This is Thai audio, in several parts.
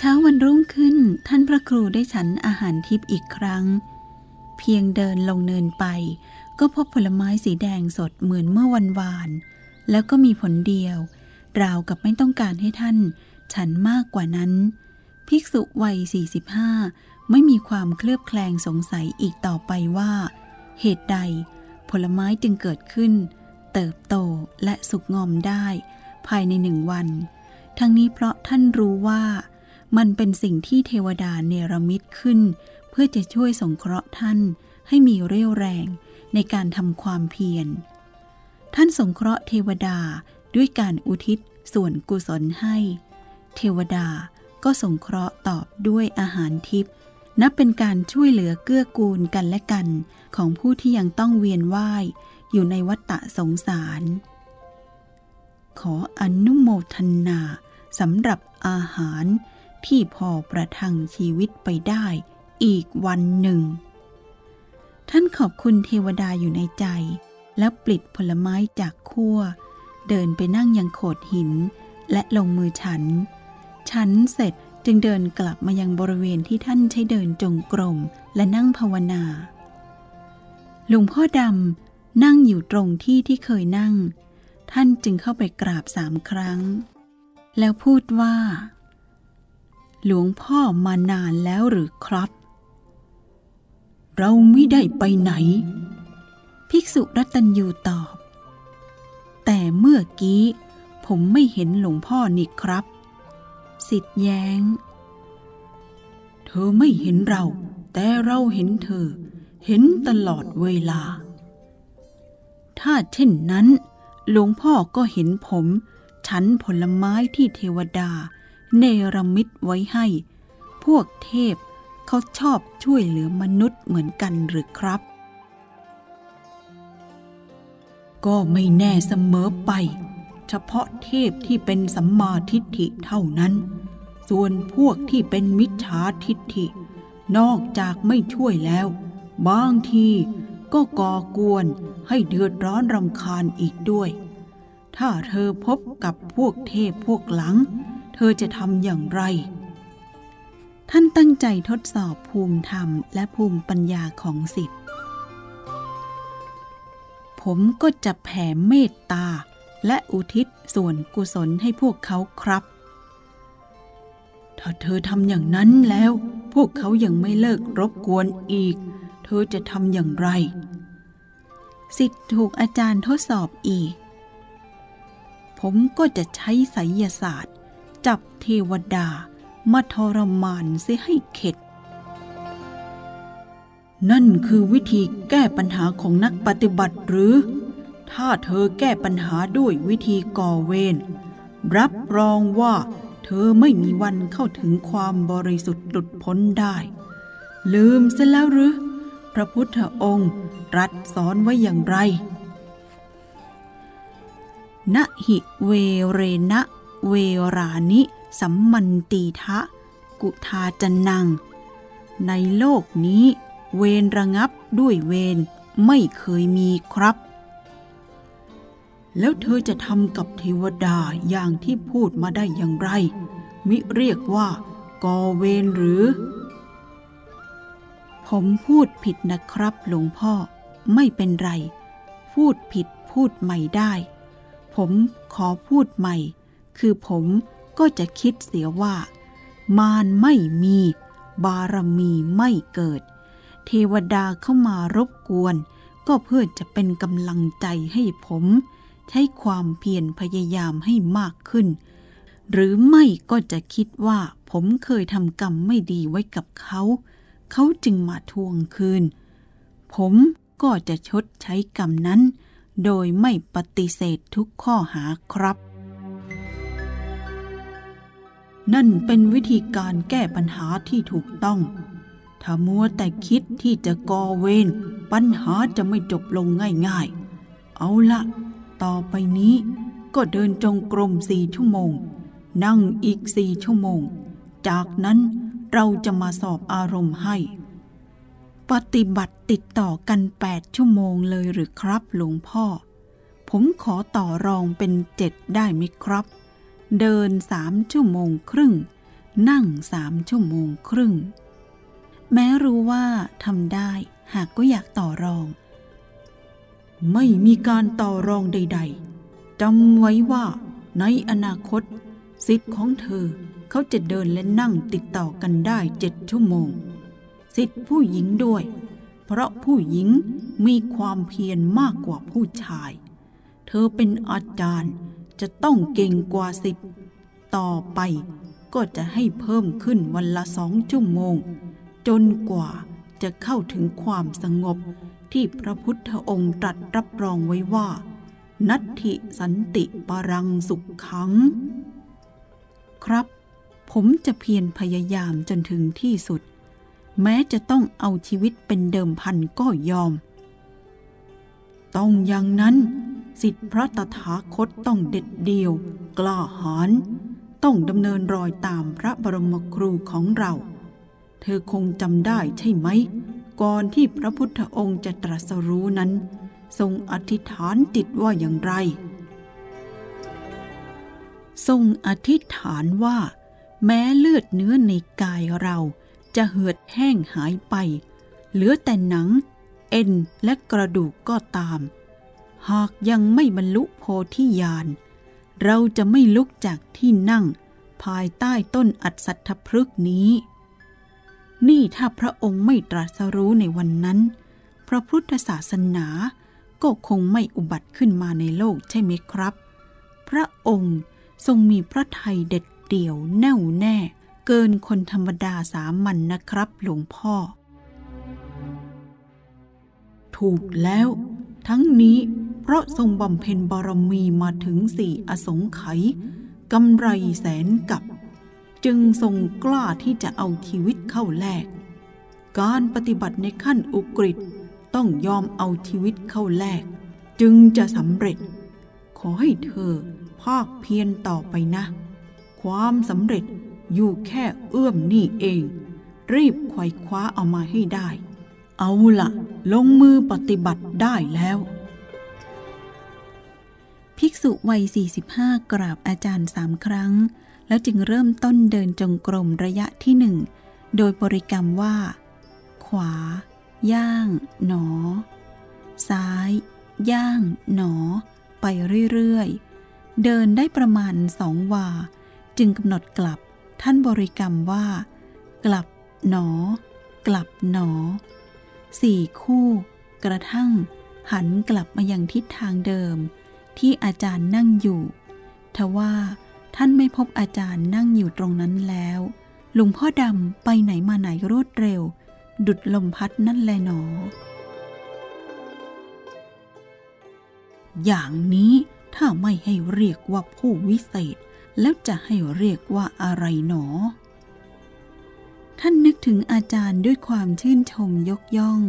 เช้าวันรุ่งขึ้นท่านพระครูได้ฉันอาหารทิพย์อีกครั้ง เพียงเดินลงเนินไป ก็พบผลไม้สีแดงสดเหมือนเมื่อวันวาน แล้วก็มีผลเดียว ราวกับไม่ต้องการให้ท่าน ฉันมากกว่านั้น ภิกษุวัย 45 ไม่มีความเคลือบแคลงสงสัยอีกต่อไปว่า เหตุใด ผลไม้จึงเกิดขึ้น เติบโตและสุกงอมได้ ภายในหนึ่งวัน ทั้งนี้เพราะท่านรู้ว่า มันเป็นสิ่งที่เทวดาเนรมิตขึ้น เพื่อจะช่วยสงเคราะห์ท่านให้มีเรี่ยวแรงในการทำความเพียร ท่านสงเคราะห์เทวดาด้วยการอุทิศส่วนกุศลให้ เทวดาก็สงเคราะห์ตอบด้วยอาหารทิพย์นับเป็นการช่วยเหลือเกื้อกูลกันและกัน ของผู้ที่ยังต้องเวียนว่าย อยู่ในวัฏฏะสงสาร ขออนุโมทนาสำหรับอาหาร ที่พอประทังชีวิตไปได้อีกวันหนึ่ง ท่านขอบคุณเทวดาอยู่ในใจ แล้วปลิดผลไม้จากขั้ว เดินไปนั่งยังโขดหิน และลงมือฉัน ฉันเสร็จจึงเดินกลับมายังบริเวณที่ท่านใช้เดินจงกรมและนั่งภาวนา หลวงพ่อดำนั่งอยู่ตรงที่ที่เคยนั่ง ท่านจึงเข้าไปกราบสามครั้ง แล้วพูดว่า หลวงพ่อมานานแล้วหรือครับ เราไม่ได้ไปไหน ภิกษุรัตัญยูตอบ แต่เมื่อกี้ผมไม่เห็นหลวงพ่อนี่ครับ สิทธิแย้ง เธอไม่เห็นเรา แต่เราเห็นเธอ เห็นตลอดเวลา ถ้าเช่นนั้น หลวงพ่อก็เห็นผม ฉันผลไม้ที่เทวดา เนรมิตไว้ให้ พวกเทพเขาชอบช่วยเหลือมนุษย์เหมือนกันหรือครับ ก็ไม่แน่เสมอไป เฉพาะเทพที่เป็นสัมมาทิฏฐิเท่านั้น ส่วนพวกที่เป็นมิจฉาทิฏฐิ นอกจากไม่ช่วยแล้ว บางทีก็ก่อกวนให้เดือดร้อนรำคาญอีกด้วย ถ้าเธอพบกับพวกเทพพวกหลัง เธอจะทำอย่างไร ท่านตั้งใจทดสอบภูมิธรรมและภูมิปัญญาของสิทธิ์ผมก็จะแผ่เมตตาและอุทิศส่วนกุศลให้พวกเขาครับ ถ้าเธอทำอย่างนั้นแล้ว พวกเขายังไม่เลิกรบกวนอีก เธอจะทำอย่างไร สิทธิ์ถูกอาจารย์ทดสอบอีก ผมก็จะใช้ไสยศาสตร์ จับเทวดามาทรมานเสียให้เข็ด นั่นคือวิธีแก้ปัญหาของนักปฏิบัติหรือ ถ้าเธอแก้ปัญหาด้วยวิธีก่อเวรรับรองว่าเธอไม่มีวันเข้าถึงความบริสุทธิ์หลุดพ้นได้ ลืมซะแล้วหรือ พระพุทธองค์รัสสอนไว้อย่างไรนะหิเวเรนะ เวรานิสัมมันตีทะ กุทาจันนัง ในโลกนี้ เวรระงับด้วยเวรไม่เคยมีครับ แล้วเธอจะทำกับเทวดาอย่างที่พูดมาได้อย่างไร มิเรียกว่าก่อเวรหรือ ผมพูดผิดนะครับหลวงพ่อไม่เป็นไร พูดผิดพูดใหม่ได้ ผมขอพูดใหม่ คือผมก็จะคิดเสียว่า มารไม่มี บารมีไม่เกิด เทวดาเข้ามารบกวน ก็เพื่อจะเป็นกำลังใจให้ผม ใช้ความเพียรพยายามให้มากขึ้น หรือไม่ก็จะคิดว่าผมเคยทำกรรมไม่ดีไว้กับเขา เขาจึงมาทวงคืน ผมก็จะชดใช้กรรมนั้น โดยไม่ปฏิเสธทุกข้อหาครับ นั่นเป็นวิธีการแก้ปัญหาที่ถูกต้อง ถ้ามัวแต่คิดที่จะก่อเวรปัญหาจะไม่จบลงง่ายๆ เอาละ ต่อไปนี้ก็เดินจงกรมสี่ชั่วโมง นั่งอีกสี่ชั่วโมง จากนั้นเราจะมาสอบอารมณ์ให้ ปฏิบัติติดต่อกันแปดชั่วโมงเลยหรือครับหลวงพ่อ ผมขอต่อรองเป็นเจ็ดได้ไหมครับ เดินสามชั่วโมงครึ่ง นั่งสามชั่วโมงครึ่ง แม้รู้ว่าทำได้หากก็อยากต่อรอง ไม่มีการต่อรองใด ๆจำไว้ว่าในอนาคตสิทธิ์ของเธอเขาจะเดินและนั่งติดต่อกันได้เจ็ดชั่วโมง สิทธิ์ผู้หญิงด้วย เพราะผู้หญิงมีความเพียรมากกว่าผู้ชาย เธอเป็นอาจารย์ จะต้องเก่งกว่าสิทธิ์ต่อไปก็จะให้เพิ่มขึ้นวันละสองชั่วโมง จนกว่าจะเข้าถึงความสงบที่พระพุทธองค์ตรัสรับรองไว้ว่า นัตถิสันติปรังสุขขัง ครับ ผมจะเพียรพยายามจนถึงที่สุด แม้จะต้องเอาชีวิตเป็นเดิมพันก็ยอม ต้องอย่างนั้น สิทธิพระตถาคตต้องเด็ดเดี่ยว กล้าหาญต้องดำเนินรอยตามพระบรมครูของเรา เธอคงจำได้ใช่ไหม ก่อนที่พระพุทธองค์จะตรัสรู้นั้น ทรงอธิษฐานจิตว่าอย่างไร ทรงอธิษฐานว่า แม้เลือดเนื้อในกายเราจะเหือดแห้งหายไป เหลือแต่หนัง เอ็นและกระดูกก็ตาม หากยังไม่บรรลุโพธิญาณ เราจะไม่ลุกจากที่นั่ง ภายใต้ต้นอัศทพฤกษ์นี้ นี่ถ้าพระองค์ไม่ตรัสรู้ในวันนั้น พระพุทธศาสนาก็คงไม่อุบัติขึ้นมาในโลกใช่ไหมครับ พระองค์ทรงมีพระทัยเด็ดเดี่ยวแน่วแน่ เกินคนธรรมดาสามัญนนะครับ หลวงพ่อ ถูกแล้ว ทั้งนี้ เพราะทรงบำเพ็ญบารมีมาถึงสี่อสงไขยกำไรแสนกับ จึงทรงกล้าที่จะเอาชีวิตเข้าแลก การปฏิบัติในขั้นอุกฤษต้องยอมเอาชีวิตเข้าแลก จึงจะสำเร็จ ขอให้เธอภาคเพียรต่อไปนะ ความสำเร็จอยู่แค่เอื้อมนี่เอง รีบไขว่คว้าเอามาให้ได้ เอาละลงมือปฏิบัติได้แล้ว ภิกษุวัย 45 กราบอาจารย์สามครั้ง แล้วจึงเริ่มต้นเดินจงกรมระยะที่หนึ่ง โดยบริกรรมว่า ขวา ย่าง หนอ ซ้าย ย่าง หนอ ไปเรื่อยๆ เดินได้ประมาณสองวา จึงกำหนดกลับ ท่านบริกรรมว่า กลับ หนอ กลับหนอ สี่คู่ กระทั่ง หันกลับมายังทิศทางเดิม ที่อาจารย์นั่งอยู่ทว่าท่านไม่พบอาจารย์นั่งอยู่ตรงนั้นแล้ว หลวงพ่อดำไปไหนมาไหนรวดเร็ว ดุดลมพัดนั่นแลหนอ อย่างนี้ถ้าไม่ให้เรียกว่าผู้วิเศษ แล้วจะให้เรียกว่าอะไรหนอ ท่านนึกถึงอาจารย์ด้วยความชื่นชมยกย่อง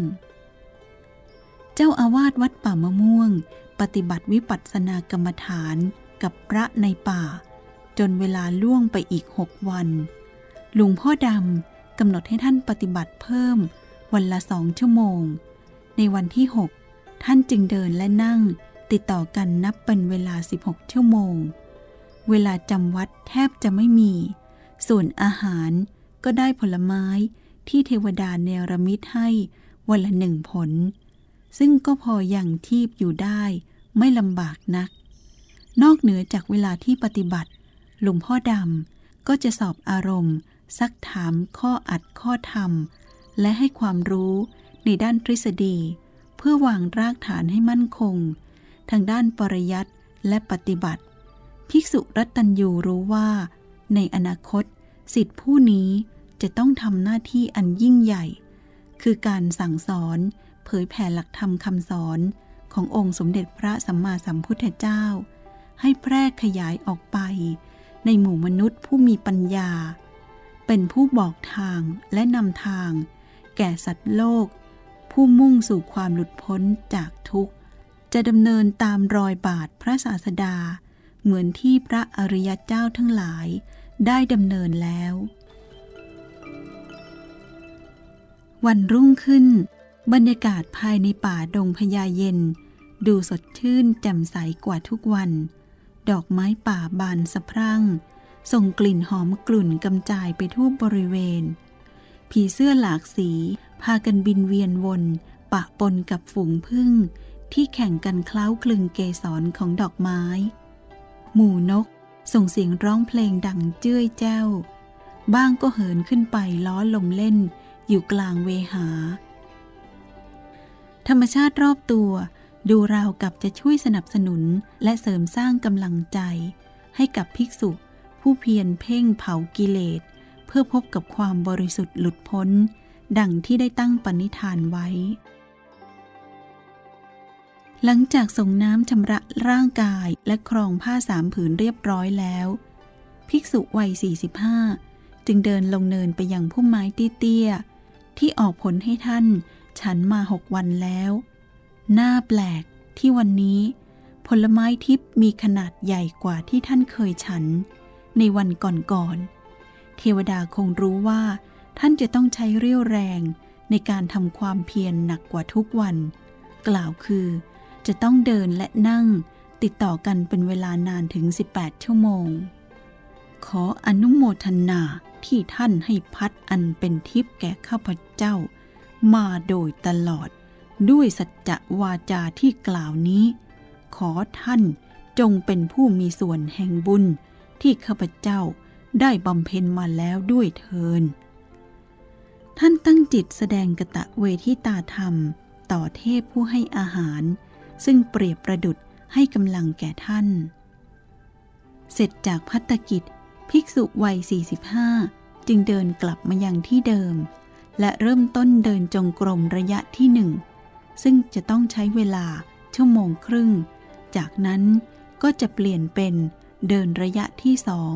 เจ้าอาวาสวัดป่ามะม่วง ปฏิบัติวิปัสสนากรรมฐานกับพระในป่า จนเวลาล่วงไปอีกหกวัน หลวงพ่อดำกำหนดให้ท่านปฏิบัติเพิ่มวันละสองชั่วโมง ในวันที่หกท่านจึงเดินและนั่งติดต่อกันนับเป็นเวลา 16 ชั่วโมง เวลาจำวัดแทบจะไม่มี ส่วนอาหารก็ได้ผลไม้ที่เทวดาเนรมิตให้วันละหนึ่งผล ซึ่งก็พออย่างทีบอยู่ได้ ไม่ลำบากนัก นอกเหนือจากเวลาที่ปฏิบัติ หลวงพ่อดำก็จะสอบอารมณ์ ซักถามข้ออัดข้อธรรม และให้ความรู้ในด้านทฤษฎี เพื่อวางรากฐานให้มั่นคง ทางด้านปริยัติและปฏิบัติ ภิกษุรัตัญยูรู้ว่า ในอนาคต สิทธิผู้นี้จะต้องทำหน้าที่อันยิ่งใหญ่ คือการสั่งสอน เผยแผ่หลักธรรมคำสอนขององค์สมเด็จพระสัมมาสัมพุทธเจ้า ให้แพร่ขยายออกไป ในหมู่มนุษย์ผู้มีปัญญา เป็นผู้บอกทางและนำทาง แก่สัตว์โลก ผู้มุ่งสู่ความหลุดพ้นจากทุกข์ จะดำเนินตามรอยบาทพระศาสดา เหมือนที่พระอริยเจ้าทั้งหลายได้ดำเนินแล้ว วันรุ่งขึ้น บรรยากาศภายในป่าดงพญาเย็น ดูสดชื่นแจ่มใสกว่าทุกวัน ดอกไม้ป่าบานสะพรั่ง ส่งกลิ่นหอมกลุ่นกำจายไปทั่วบริเวณ ผีเสื้อหลากสี พากันบินเวียนวน ปะปนกับฝูงพึ่ง ที่แข่งกันเคล้าคลึงเกสรของดอกไม้ หมู่นกส่งเสียงร้องเพลงดังเจ้ยแจ้ว บ้างก็เหินขึ้นไปล้อลมเล่น อยู่กลางเวหา ธรรมชาติรอบตัว ดูราวกับจะช่วยสนับสนุนและเสริมสร้างกำลังใจ ให้กับภิกษุ ผู้เพียรเพ่งเผากิเลส เพื่อพบกับความบริสุทธิ์หลุดพ้น ดังที่ได้ตั้งปณิธานไว้ หลังจากส่งน้ำชำระร่างกายและครองผ้าสามผืนเรียบร้อยแล้ว ภิกษุวัย 45 จึงเดินลงเนินไปยังพุ่มไม้เตี้ยๆที่ออกผลให้ท่าน ฉันมาหกวันแล้ว หน่าแปลกที่วันนี้ผลไม้ทิพย์มีขนาดใหญ่กว่าที่ท่านเคยฉัน ในวันก่อนๆเทวดาคงรู้ว่า ท่านจะต้องใช้เรี่ยวแรงในการทำความเพียรหนักกว่าทุกวัน กล่าวคือ จะต้องเดินและนั่งติดต่อกันเป็นเวลานานถึง 18 ชั่วโมง ขออนุโมทนาที่ท่านให้พัดอันเป็นทิพย์แก่ข้าพเจ้า มาโดยตลอด ด้วยสัจจวาจาที่กล่าวนี้ ขอท่านจงเป็นผู้มีส่วนแห่งบุญที่ข้าพเจ้าได้บำเพ็ญมาแล้วด้วยเทิน ท่านตั้งจิตแสดงกะตะเวทิตาธรรม ต่อเทพผู้ให้อาหาร ซึ่งเปรียบประดุดให้กำลังแก่ท่าน เสร็จจากพัตกิจ ภิกษุวัย 45 จึงเดินกลับมายังที่เดิม และเริ่มต้นเดินจงกรมระยะที่หนึ่งซึ่งจะต้องใช้เวลาชั่วโมงครึ่ง จากนั้นก็จะเปลี่ยนเป็นเดินระยะที่สอง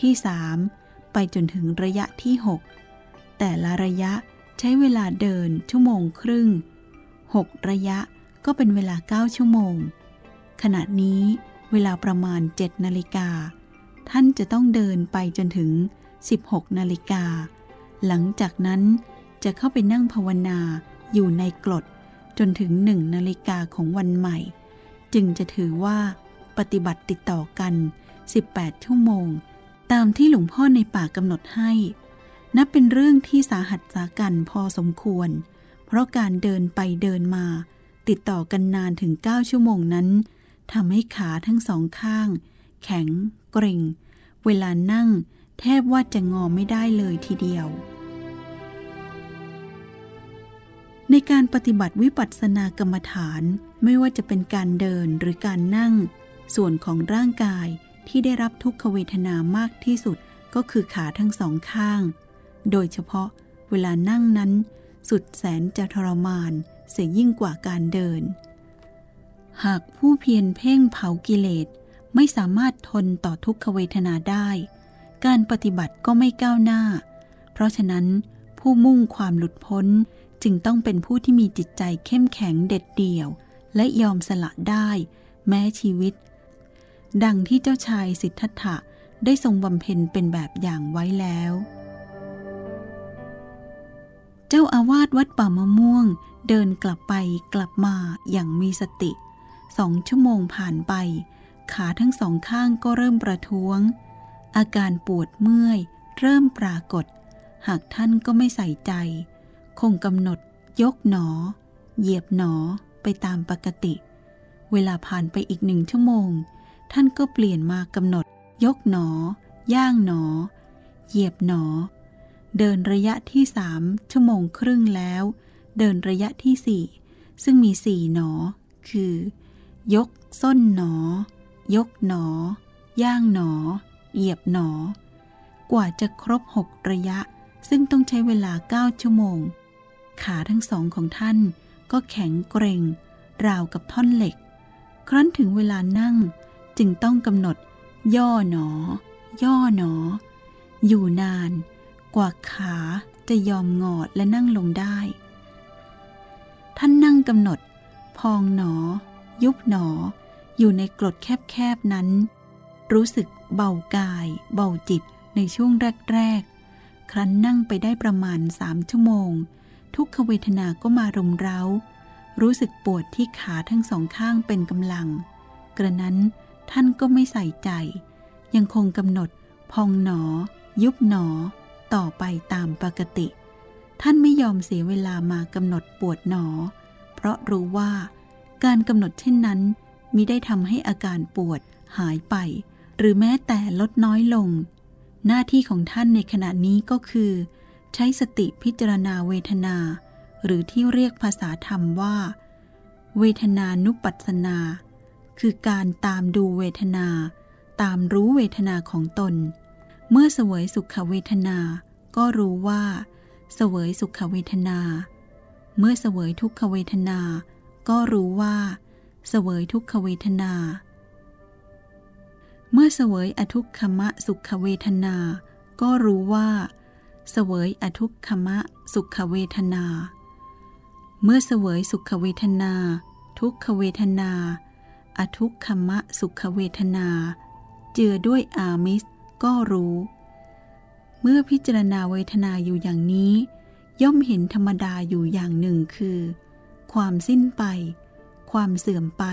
ที่สามไปจนถึงระยะที่หกแต่ละระยะใช้เวลาเดินชั่วโมงครึ่งหกระยะก็เป็นเวลาเก้าชั่วโมง ขณะนี้เวลาประมาณเจ็ดนาฬิกา ท่านจะต้องเดินไปจนถึง 16 นาฬิกา หลังจากนั้นจะเข้าไปนั่งภาวนาอยู่ในกรดจนถึงหนึ่งนาฬิกาของวันใหม่ จึงจะถือว่าปฏิบัติติดต่อกัน 18 ชั่วโมง ตามที่หลวงพ่อในป่ากำหนดให้ นับเป็นเรื่องที่สาหัสสากันพอสมควร เพราะการเดินไปเดินมา ติดต่อกันนานถึง 9 ชั่วโมงนั้นทำให้ขาทั้งสองข้าง แข็ง เกร็ง เวลานั่ง แทบว่าจะงอไม่ได้เลยทีเดียว ในการปฏิบัติวิปัสสนากรรมฐานไม่ว่าจะเป็นการเดินหรือการนั่ง ส่วนของร่างกายที่ได้รับทุกขเวทนามากที่สุดก็คือขาทั้งสองข้าง โดยเฉพาะเวลานั่งนั้น สุดแสนจะทรมานเสียยิ่งกว่าการเดิน หากผู้เพียรเพ่งเผากิเลสไม่สามารถทนต่อทุกขเวทนาได้ การปฏิบัติก็ไม่ก้าวหน้า เพราะฉะนั้นผู้มุ่งความหลุดพ้นจึงต้องเป็นผู้ที่มีจิตใจเข้มแข็งเด็ดเดี่ยว และยอมสละได้ แม้ชีวิต ดังที่เจ้าชายสิทธัตถะได้ทรงบำเพ็ญเป็นแบบอย่างไว้แล้ว เจ้าอาวาสวัดป่ามะม่วง เดินกลับไปกลับมาอย่างมีสติ สองชั่วโมงผ่านไป ขาทั้งสองข้างก็เริ่มประท้วง อาการปวดเมื่อย เริ่มปรากฏ หากท่านก็ไม่ใส่ใจ คงกำหนด ยกหนอ เหยียบหนอไปตามปกติ เวลาผ่านไปอีกหนึ่งชั่วโมง ท่านก็เปลี่ยนมากำหนด ยกหนอ ย่างหนอ เหยียบหนอ เดินระยะที่สามชั่วโมงครึ่งแล้ว เดินระยะที่สี่ซึ่งมีสี่หนอ คือ ยกส้นหนอ ยกหนอ ย่างหนอ เหยียบหนอ กว่าจะครบหกระยะ ซึ่งต้องใช้เวลาเก้าชั่วโมง ขาทั้งสองของท่านก็แข็งเกร็ง ราวกับท่อนเหล็ก ครั้นถึงเวลานั่งจึงต้องกำหนด ย่อหนอ ย่อหนอ อยู่นาน กว่าขาจะยอมงอดและนั่งลงได้ ท่านนั่งกำหนด พองหนอ ยุบหนอ อยู่ในกรดแคบๆนั้น รู้สึก เบากาย เบาจิตในช่วงแรก ๆ ครั้นนั่งไปได้ประมาณสามชั่วโมง ทุกขเวทนาก็มารุมเร้า รู้สึกปวดที่ขาทั้งสองข้างเป็นกำลัง กระนั้นท่านก็ไม่ใส่ใจ ยังคงกำหนดพองหนอ ยุบหนอ ต่อไปตามปกติ ท่านไม่ยอมเสียเวลามากำหนดปวดหนอ เพราะรู้ว่า การกำหนดเช่นนั้นมิได้ทำให้อาการปวดหายไป หรือแม้แต่ลดน้อยลง หน้าที่ของท่านในขณะนี้ก็คือ ใช้สติพิจารณาเวทนา หรือที่เรียกภาษาธรรมว่า เวทนานุปัสสนา คือการตามดูเวทนา ตามรู้เวทนาของตน เมื่อเสวยสุขเวทนา ก็รู้ว่า เสวยสุขเวทนา เมื่อเสวยทุกขเวทนา ก็รู้ว่า เสวยทุกขเวทนาเเมื่อเสวยอทุกขมะสุขเวทนา ก็รู้ว่า เสวยอทุกขมะสุขเวทนา เมื่อเสวยสุขเวทนา ทุกขเวทนา อทุกขมะสุขเวทนา เจือด้วยอามิสก็รู้ เมื่อพิจารณาเวทนาอยู่อย่างนี้ ย่อมเห็นธรรมดาอยู่อย่างหนึ่งคือ ความสิ้นไป ความเสื่อมไป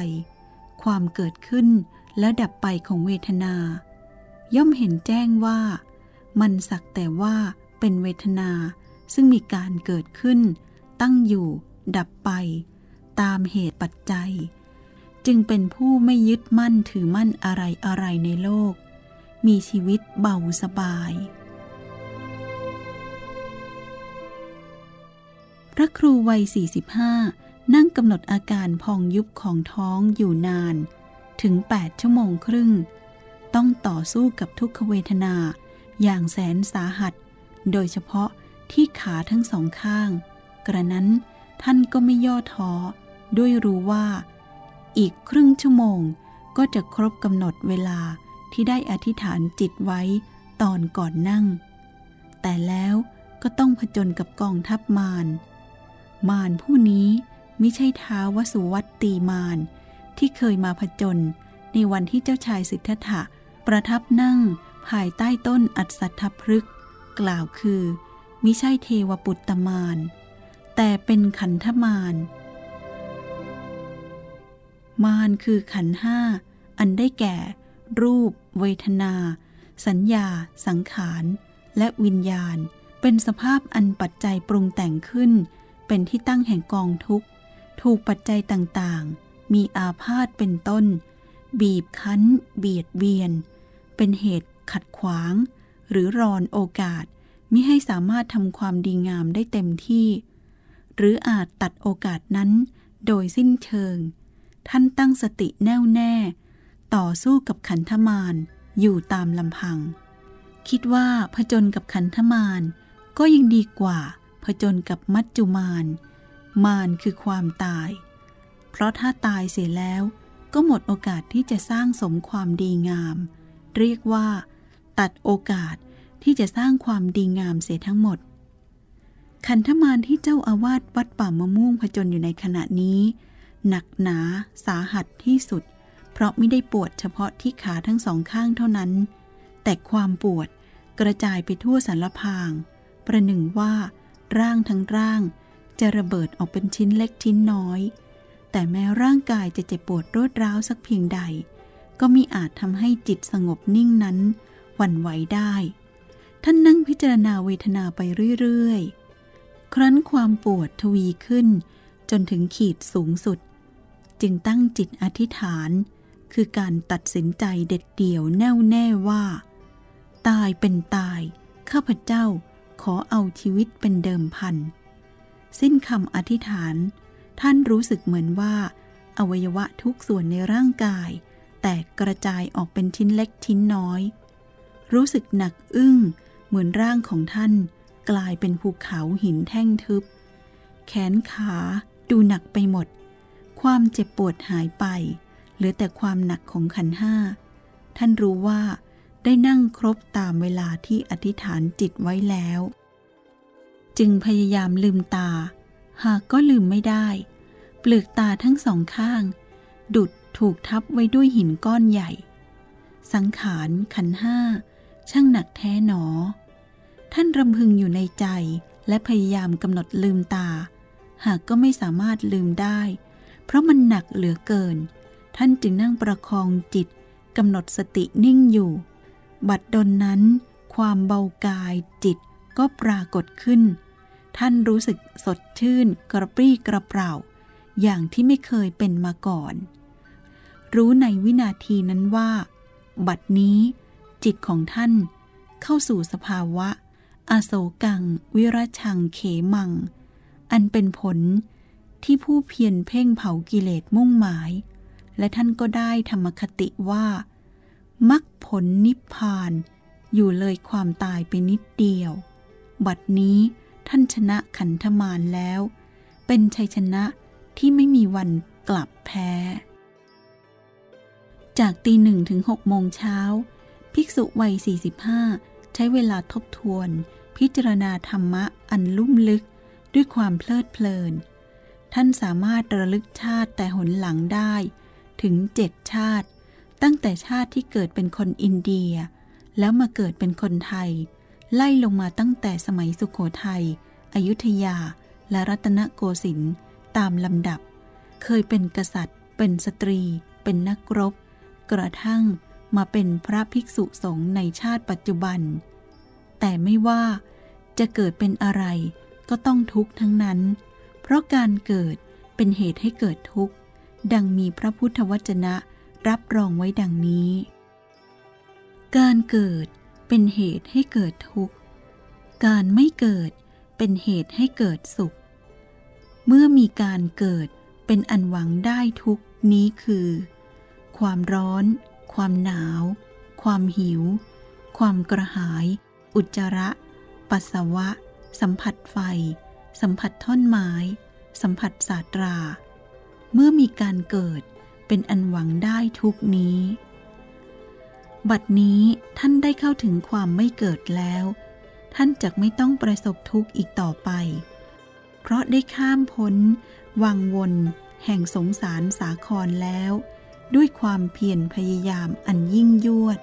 ความเกิดขึ้น และดับไปของเวทนา ย่อมเห็นแจ้งว่า มันสักแต่ว่าเป็นเวทนาซึ่งมีการเกิดขึ้น ตั้งอยู่ ดับไป ตามเหตุปัจจัย จึงเป็นผู้ไม่ยึดมั่นถือมั่นอะไรอะไรในโลก มีชีวิตเบาสบาย พระครูวัย 45 นั่งกำหนดอาการพองยุบของท้องอยู่นาน ถึง 8 ชั่วโมงครึ่ง ต้องต่อสู้กับทุกขเวทนาอย่างแสนสาหัส โดยเฉพาะที่ขาทั้งสองข้าง กระนั้นท่านก็ไม่ย่อท้อ ด้วยรู้ว่า อีกครึ่งชั่วโมงก็จะครบกำหนดเวลาที่ได้อธิษฐานจิตไว้ตอนก่อนนั่ง แต่แล้วก็ต้องผจญกับกองทัพมาร มารผู้นี้ไมิใช่ท้าวสุวัตตีมาร ที่เคยมาผจญในวันที่เจ้าชายสิทธัตถะ ประทับนั่งภายใต้ต้นอัศทพฤกษ์กล่าวคือ มิใช่เทวปุตตมารแต่เป็นขันธมารมารคือขันห้า อันได้แก่ รูป เวทนา สัญญา สังขาร และวิญญาณ เป็นสภาพอันปัจจัยปรุงแต่งขึ้น เป็นที่ตั้งแห่งกองทุกข์ ถูกปัจจัยต่างๆ มีอาพาธเป็นต้น บีบคั้น เบียดเบียน เป็นเหตุขัดขวาง หรือรอนโอกาสมิให้สามารถทำความดีงามได้เต็มที่ หรืออาจตัดโอกาสนั้น โดยสิ้นเชิง ท่านตั้งสติแน่วแน่ ต่อสู้กับขันธมารอยู่ตามลำพัง คิดว่าผจญกับขันธมารก็ยังดีกว่าผจญกับมัจจุมาร มารคือความตาย เพราะถ้าตายเสียแล้ว ก็หมดโอกาสที่จะสร้างสมความดีงาม เรียกว่า ตัดโอกาสที่จะสร้างความดีงามเสียทั้งหมด ขันธมารที่เจ้าอาวาสวัดป่ามะม่วงผจญอยู่ในขณะนี้ หนักหนาสาหัสที่สุด เพราะไม่ได้ปวดเฉพาะที่ขาทั้งสองข้างเท่านั้น แต่ความปวดกระจายไปทั่วสารพาง ประหนึ่งว่า ร่างทั้งร่างจะระเบิดออกเป็นชิ้นเล็กชิ้นน้อย แต่แม้ร่างกายจะเจ็บปวดรวดร้าวสักเพียงใด ก็มีอาจทำให้จิตสงบนิ่งนั้นหวั่นไหวได้ ท่านนั่งพิจารณาเวทนาไปเรื่อยๆ ครั้นความปวดทวีขึ้น จนถึงขีดสูงสุด จึงตั้งจิตอธิษฐาน คือการตัดสินใจเด็ดเดี่ยวแน่วแน่ว่า ตายเป็นตาย ข้าพเจ้าขอเอาชีวิตเป็นเดิมพัน สิ้นคำอธิษฐาน ท่านรู้สึกเหมือนว่า อวัยวะทุกส่วนในร่างกาย แตกกระจายออกเป็นชิ้นเล็กชิ้นน้อย รู้สึกหนักอึ้ง เหมือนร่างของท่าน กลายเป็นภูเขาหินแท่งทึบ แขนขาดูหนักไปหมด ความเจ็บปวดหายไป เหลือแต่ความหนักของขันห้า ท่านรู้ว่าได้นั่งครบตามเวลาที่อธิษฐานจิตไว้แล้ว จึงพยายามลืมตา หากก็ลืมไม่ได้ เปลือกตาทั้งสองข้าง ดุดถูกทับไว้ด้วยหินก้อนใหญ่ สังขารขันห้า ช่างหนักแท้หนอ ท่านรำพึงอยู่ในใจและพยายามกำหนดลืมตา หากก็ไม่สามารถลืมได้ เพราะมันหนักเหลือเกิน ท่านจึงนั่งประคองจิตกำหนดสตินิ่งอยู่ บัดดลนั้น ความเบากายจิตก็ปรากฏขึ้น ท่านรู้สึกสดชื่นกระปรี้กระเปร่า อย่างที่ไม่เคยเป็นมาก่อน รู้ในวินาทีนั้นว่า บัดนี้จิตของท่านเข้าสู่สภาวะ อโศกัง วิรชังเขมัง อันเป็นผลที่ผู้เพียรเพ่งเผากิเลสมุ่งหมาย และท่านก็ได้ธรรมคติว่ามักผลนิพพาน อยู่เลยความตายไปนิดเดียว บัดนี้ ท่านชนะขันธมารแล้ว เป็นชัยชนะที่ไม่มีวันกลับแพ้ จากตีหนึ่งถึงหกโมงเช้า ภิกษุวัย 45 ใช้เวลาทบทวน พิจารณาธรรมะอันลุ่มลึกด้วยความเพลิดเพลิน ท่านสามารถระลึกชาติแต่หนหลังได้ ถึงเจ็ดชาติ ตั้งแต่ชาติที่เกิดเป็นคนอินเดีย แล้วมาเกิดเป็นคนไทย ไล่ลงมาตั้งแต่สมัยสุขโขทยัย อยุธยา และรัตนโกสินทร์ตามลำดับ เคยเป็นกษัตริย์ เป็นสตรี เป็นนักรบ กระทั่งมาเป็นพระภิกษุสงฆ์ในชาติปัจจุบัน แต่ไม่ว่าจะเกิดเป็นอะไรก็ต้องทุกข์ทั้งนั้น เพราะการเกิดเป็นเหตุให้เกิดทุกข์ ดังมีพระพุทธวจนะรับรองไว้ดังนี้ การเกิด เป็นเหตุให้เกิดทุกข์ การไม่เกิดเป็นเหตุให้เกิดสุข เมื่อมีการเกิดเป็นอันหวังได้ทุกนี้คือ ความร้อน ความหนาว ความหิว ความกระหาย อุจจาระ ปัสสาวะ สัมผัสไฟ สัมผัสท่อนไม้ สัมผัสสาตรา เมื่อมีการเกิดเป็นอันหวังได้ทุกนี้ บัดนี้ท่านได้เข้าถึงความไม่เกิดแล้ว ท่านจะไม่ต้องประสบทุกข์อีกต่อไป เพราะได้ข้ามพ้น วังวน แห่งสงสารสาครแล้ว ด้วยความเพียรพยายามอันยิ่งยวด